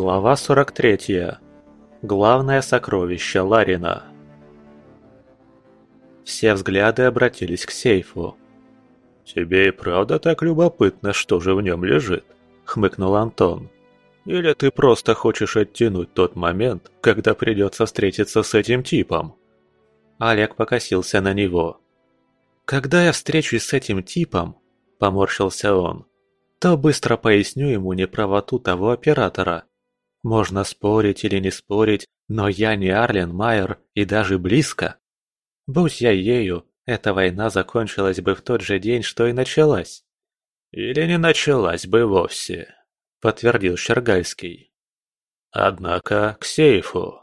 Глава 43. Главное сокровище Ларина. Все взгляды обратились к сейфу. «Тебе и правда так любопытно, что же в нем лежит?» — хмыкнул Антон. «Или ты просто хочешь оттянуть тот момент, когда придется встретиться с этим типом?» Олег покосился на него. «Когда я встречусь с этим типом», — поморщился он, — «то быстро поясню ему неправоту того оператора. Можно спорить или не спорить, но я не Арлен Майер и даже близко. Будь я ею, эта война закончилась бы в тот же день, что и началась. Или не началась бы вовсе, подтвердил Щергальский. Однако к сейфу.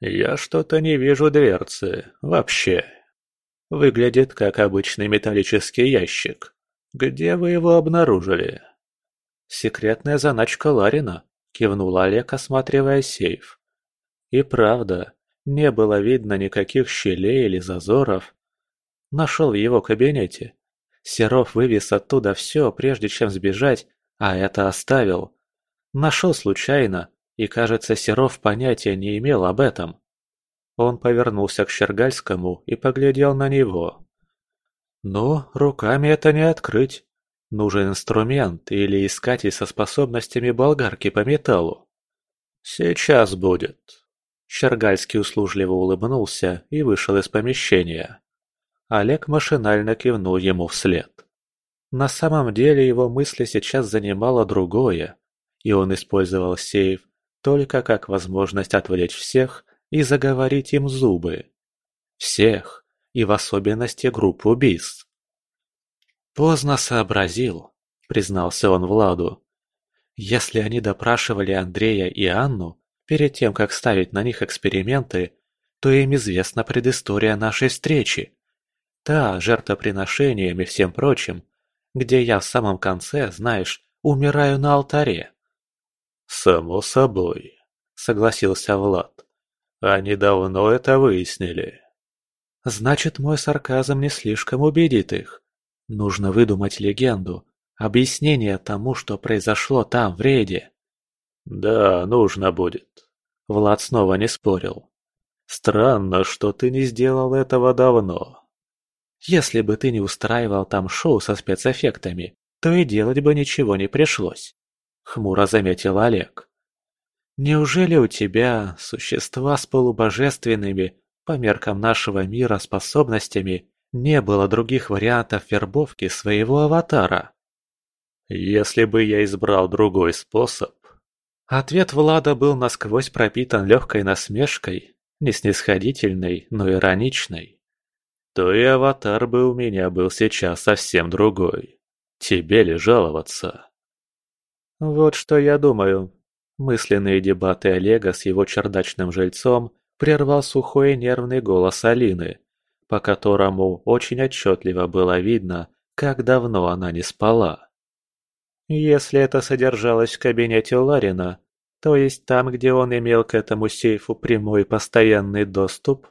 Я что-то не вижу дверцы, вообще. Выглядит как обычный металлический ящик. Где вы его обнаружили? Секретная заначка Ларина, кивнул Олег, осматривая сейф. И правда, не было видно никаких щелей или зазоров. Нашел в его кабинете. Серов вывез оттуда все, прежде чем сбежать, а это оставил. Нашел случайно, и, кажется, Серов понятия не имел об этом. Он повернулся к Щергальскому и поглядел на него. «Ну, руками это не открыть. Нужен инструмент или искатель со способностями болгарки по металлу. Сейчас будет. Щергальский услужливо улыбнулся и вышел из помещения. Олег машинально кивнул ему вслед. На самом деле его мысли сейчас занимало другое, и он использовал сейф только как возможность отвлечь всех и заговорить им зубы. Всех, и в особенности группу убийств. «Поздно сообразил», — признался он Владу. «Если они допрашивали Андрея и Анну перед тем, как ставить на них эксперименты, то им известна предыстория нашей встречи. Та, жертвоприношением и всем прочим, где я в самом конце, знаешь, умираю на алтаре». «Само собой», — согласился Влад. «Они давно это выяснили». «Значит, мой сарказм не слишком убедит их. Нужно выдумать легенду, объяснение тому, что произошло там, в рейде. Да, нужно будет. Влад снова не спорил. Странно, что ты не сделал этого давно. Если бы ты не устраивал там шоу со спецэффектами, то и делать бы ничего не пришлось. Хмуро заметил Олег. Неужели у тебя существа с полубожественными, по меркам нашего мира, способностями не было других вариантов вербовки своего аватара. Если бы я избрал другой способ... Ответ Влада был насквозь пропитан легкой насмешкой, не снисходительной, но ироничной. То и аватар бы у меня был сейчас совсем другой. Тебе ли жаловаться? Вот что я думаю. Мысленные дебаты Олега с его чердачным жильцом прервал сухой нервный голос Алины по которому очень отчетливо было видно, как давно она не спала. Если это содержалось в кабинете Ларина, то есть там, где он имел к этому сейфу прямой постоянный доступ?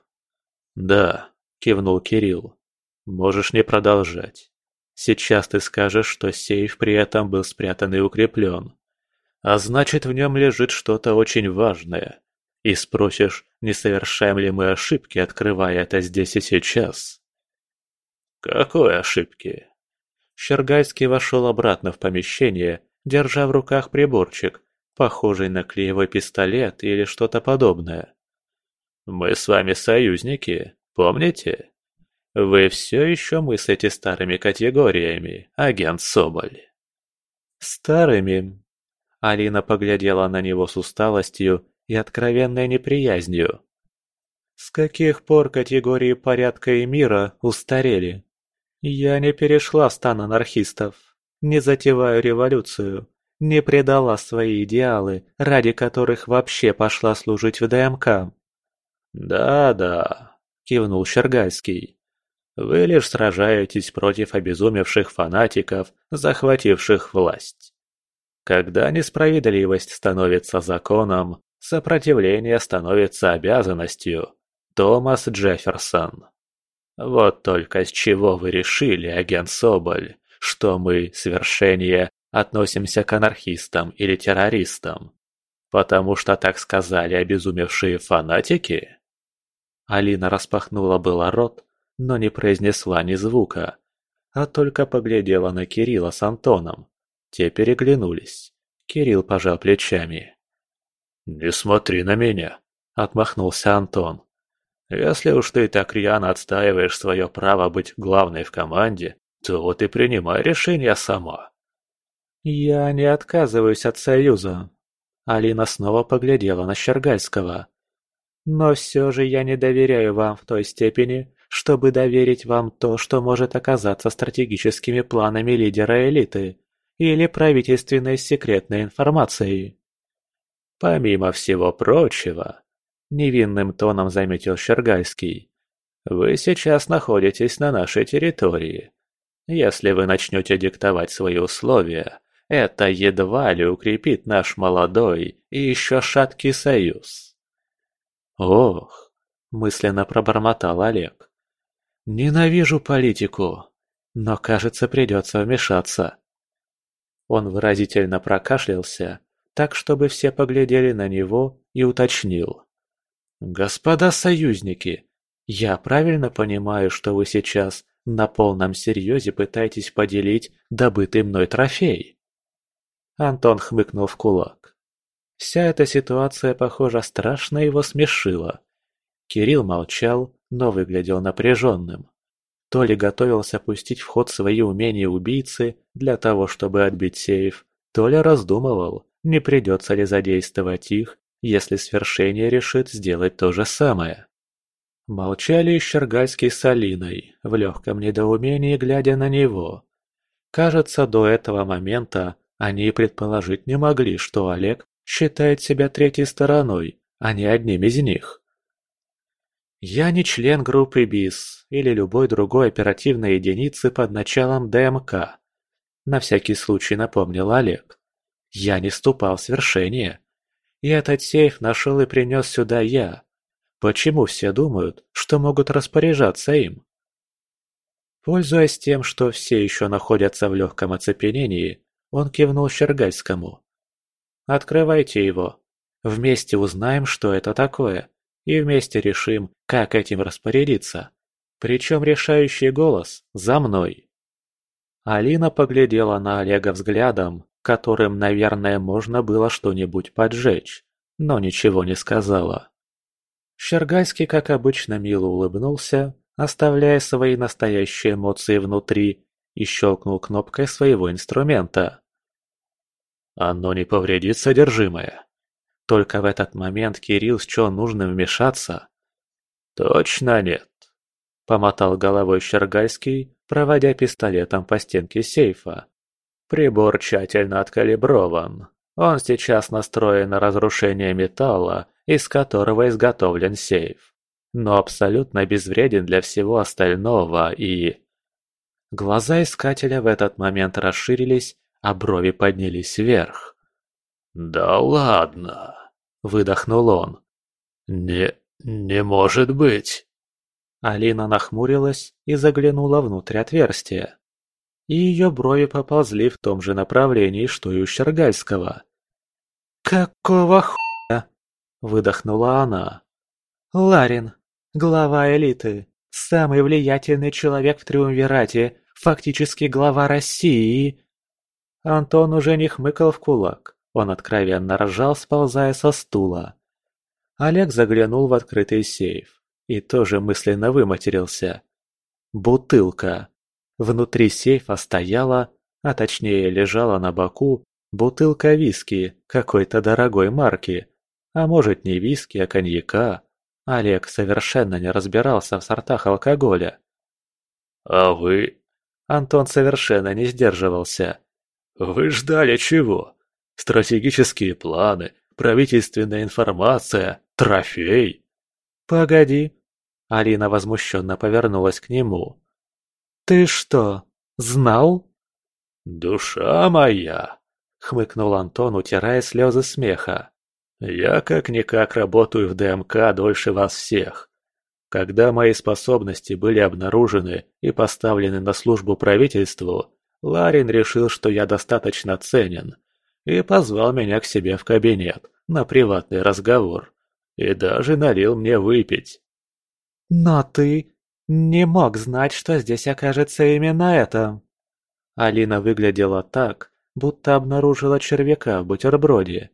Да, кивнул Кирилл. Можешь не продолжать. Сейчас ты скажешь, что сейф при этом был спрятан и укреплен. А значит, в нем лежит что-то очень важное, и спросишь, не совершаем ли мы ошибки, открывая это здесь и сейчас. Какой ошибки? Щергальский вошел обратно в помещение, держа в руках приборчик, похожий на клеевой пистолет или что-то подобное. Мы с вами союзники, помните? Вы все еще мыслите старыми категориями, агент Соболь. Старыми? Алина поглядела на него с усталостью и откровенной неприязнью. С каких пор категории порядка и мира устарели? Я не перешла в стан анархистов, не затеваю революцию, не предала свои идеалы, ради которых вообще пошла служить в ДМК. «Да-да», — кивнул Щергальский. «Вы лишь сражаетесь против обезумевших фанатиков, захвативших власть. Когда несправедливость становится законом, Сопротивление становится обязанностью. Томас Джефферсон. Вот только с чего вы решили, агент Соболь, что мы, свершение, относимся к анархистам или террористам? Потому что так сказали обезумевшие фанатики? Алина распахнула было рот, но не произнесла ни звука, а только поглядела на Кирилла с Антоном. Те переглянулись. Кирилл пожал плечами. «Не смотри на меня», — отмахнулся Антон. «Если уж ты так рьяно отстаиваешь свое право быть главной в команде, то вот и принимай решение сама». «Я не отказываюсь от союза». Алина снова поглядела на Щергальского. «Но все же я не доверяю вам в той степени, чтобы доверить вам то, что может оказаться стратегическими планами лидера элиты или правительственной секретной информацией». «Помимо всего прочего», — невинным тоном заметил Щергальский, «вы сейчас находитесь на нашей территории. Если вы начнете диктовать свои условия, это едва ли укрепит наш молодой и еще шаткий союз. Ох, мысленно пробормотал Олег. Ненавижу политику, но, кажется, придется вмешаться. Он выразительно прокашлялся, так, чтобы все поглядели на него и уточнил. «Господа союзники, я правильно понимаю, что вы сейчас на полном серьезе пытаетесь поделить добытый мной трофей?» Антон хмыкнул в кулак. Вся эта ситуация, похоже, страшно его смешила. Кирилл молчал, но выглядел напряженным. То ли готовился пустить в ход свои умения убийцы для того, чтобы отбить сейф, то ли раздумывал, не придется ли задействовать их, если свершение решит сделать то же самое. Молчали Щергальский с Алиной, в легком недоумении глядя на него. Кажется, до этого момента они предположить не могли, что Олег считает себя третьей стороной, а не одним из них. Я не член группы БИС или любой другой оперативной единицы под началом ДМК. На всякий случай напомнил Олег. Я не ступал в свершение. И этот сейф нашел и принес сюда я. Почему все думают, что могут распоряжаться им? Пользуясь тем, что все еще находятся в легком оцепенении, он кивнул Щергальскому. «Открывайте его. Вместе узнаем, что это такое, и вместе решим, как этим распорядиться. Причем решающий голос за мной». Алина поглядела на Олега взглядом, которым, наверное, можно было что-нибудь поджечь, но ничего не сказала. Щергальский, как обычно, мило улыбнулся, оставляя свои настоящие эмоции внутри, и щелкнул кнопкой своего инструмента. Оно не повредит содержимое. Только в этот момент Кирилл счел нужным вмешаться. «Точно нет», — помотал головой Щергальский, проводя пистолетом по стенке сейфа. «Прибор тщательно откалиброван. Он сейчас настроен на разрушение металла, из которого изготовлен сейф. Но абсолютно безвреден для всего остального и...» Глаза искателя в этот момент расширились, а брови поднялись вверх. «Да ладно!» – выдохнул он. «Не... не может быть!» Алина нахмурилась и заглянула внутрь отверстия. И ее брови поползли в том же направлении, что и у Щергальского. «Какого хуя?» – выдохнула она. «Ларин, глава элиты, самый влиятельный человек в Триумвирате, фактически глава России, Антон уже не хмыкал в кулак, он откровенно ржал, сползая со стула. Олег заглянул в открытый сейф и тоже мысленно выматерился. Бутылка. Внутри сейфа стояла, а точнее лежала на боку, бутылка виски какой-то дорогой марки. А может не виски, а коньяка. Олег совершенно не разбирался в сортах алкоголя. «А вы...» Антон совершенно не сдерживался. Вы ждали чего? Стратегические планы, правительственная информация, трофей? Погоди. Алина возмущенно повернулась к нему. Ты что, знал? Душа моя, хмыкнул Антон, утирая слезы смеха. Я как-никак работаю в ДМК дольше вас всех. Когда мои способности были обнаружены и поставлены на службу правительству, Ларин решил, что я достаточно ценен, и позвал меня к себе в кабинет, на приватный разговор и даже налил мне выпить. «Но ты не мог знать, что здесь окажется именно это!» Алина выглядела так, будто обнаружила червяка в бутерброде.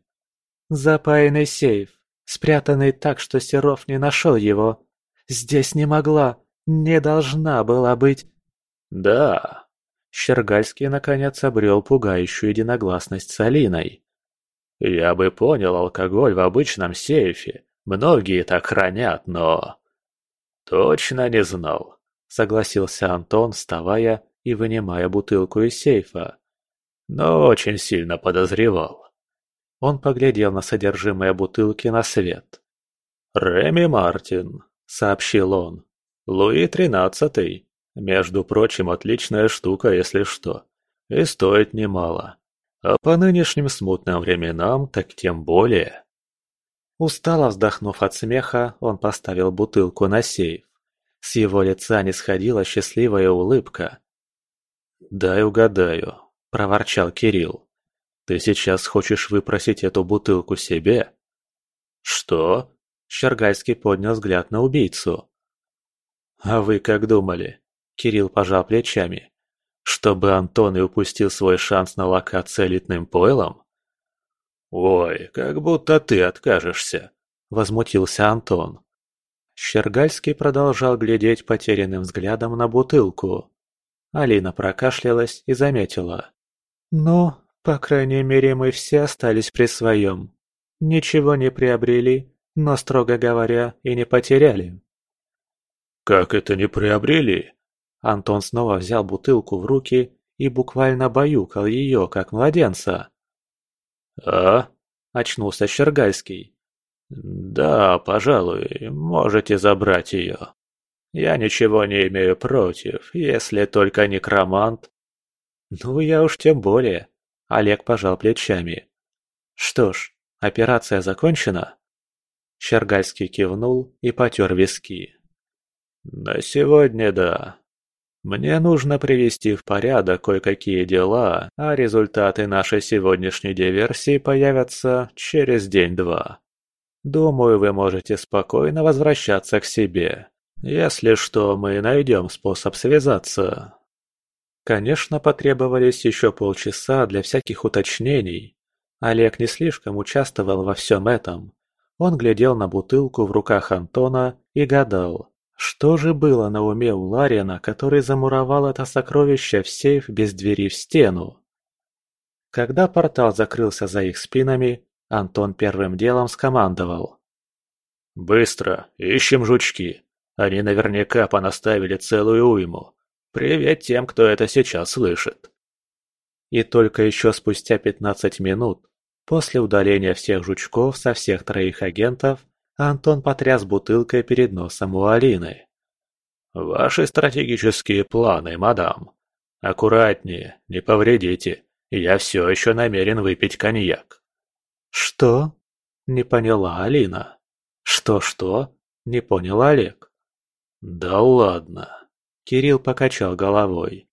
Запаянный сейф, спрятанный так, что Серов не нашел его. Здесь не могла, не должна была быть... Да. Щергальский наконец обрел пугающую единогласность с Алиной. Я бы понял алкоголь в обычном сейфе. Многие так хранят, но... Точно не знал, согласился Антон, вставая и вынимая бутылку из сейфа. Но очень сильно подозревал. Он поглядел на содержимое бутылки на свет. «Реми Мартин», — сообщил он. «Луи тринадцатый. Между прочим, отличная штука, если что. И стоит немало. А по нынешним смутным временам так тем более». Устало вздохнув от смеха, он поставил бутылку на сейф. С его лица не сходила счастливая улыбка. «Дай угадаю», – проворчал Кирилл. Ты сейчас хочешь выпросить эту бутылку себе?» «Что?» – Щергальский поднял взгляд на убийцу. «А вы как думали?» – Кирилл пожал плечами. «Чтобы Антон и упустил свой шанс на локации элитным пойлом?» «Ой, как будто ты откажешься!» – возмутился Антон. Щергальский продолжал глядеть потерянным взглядом на бутылку. Алина прокашлялась и заметила. «Ну, по крайней мере, мы все остались при своем. Ничего не приобрели, но, строго говоря, и не потеряли. «Как это не приобрели?» Антон снова взял бутылку в руки и буквально баюкал ее, как младенца. «А?» – очнулся Щергальский. «Да, пожалуй, можете забрать ее. Я ничего не имею против, если только некромант». «Ну, я уж тем более», Олег пожал плечами. «Что ж, операция закончена?» Щергальский кивнул и потер виски. «На сегодня да. Мне нужно привести в порядок кое-какие дела, а результаты нашей сегодняшней диверсии появятся через день-два. Думаю, вы можете спокойно возвращаться к себе. Если что, мы найдем способ связаться. Конечно, потребовались еще полчаса для всяких уточнений. Олег не слишком участвовал во всем этом. Он глядел на бутылку в руках Антона и гадал, что же было на уме у Ларина, который замуровал это сокровище в сейф без двери в стену. Когда портал закрылся за их спинами, Антон первым делом скомандовал. «Быстро, ищем жучки. Они наверняка понаставили целую уйму. Привет тем, кто это сейчас слышит. И только еще спустя 15 минут, после удаления всех жучков со всех троих агентов, Антон потряс бутылкой перед носом у Алины. «Ваши стратегические планы, мадам. Аккуратнее, не повредите. Я все еще намерен выпить коньяк». «Что?» – не поняла Алина. «Что-что?» – не понял Олег. «Да ладно». Кирилл покачал головой.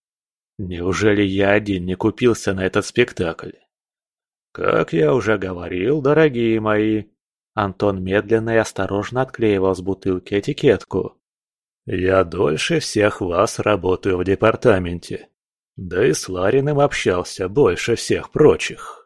Неужели я один не купился на этот спектакль? Как я уже говорил, дорогие мои, Антон медленно и осторожно отклеивал с бутылки этикетку. Я дольше всех вас работаю в департаменте. Да и с Лариным общался больше всех прочих.